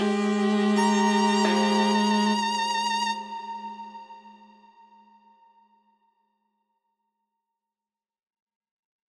Música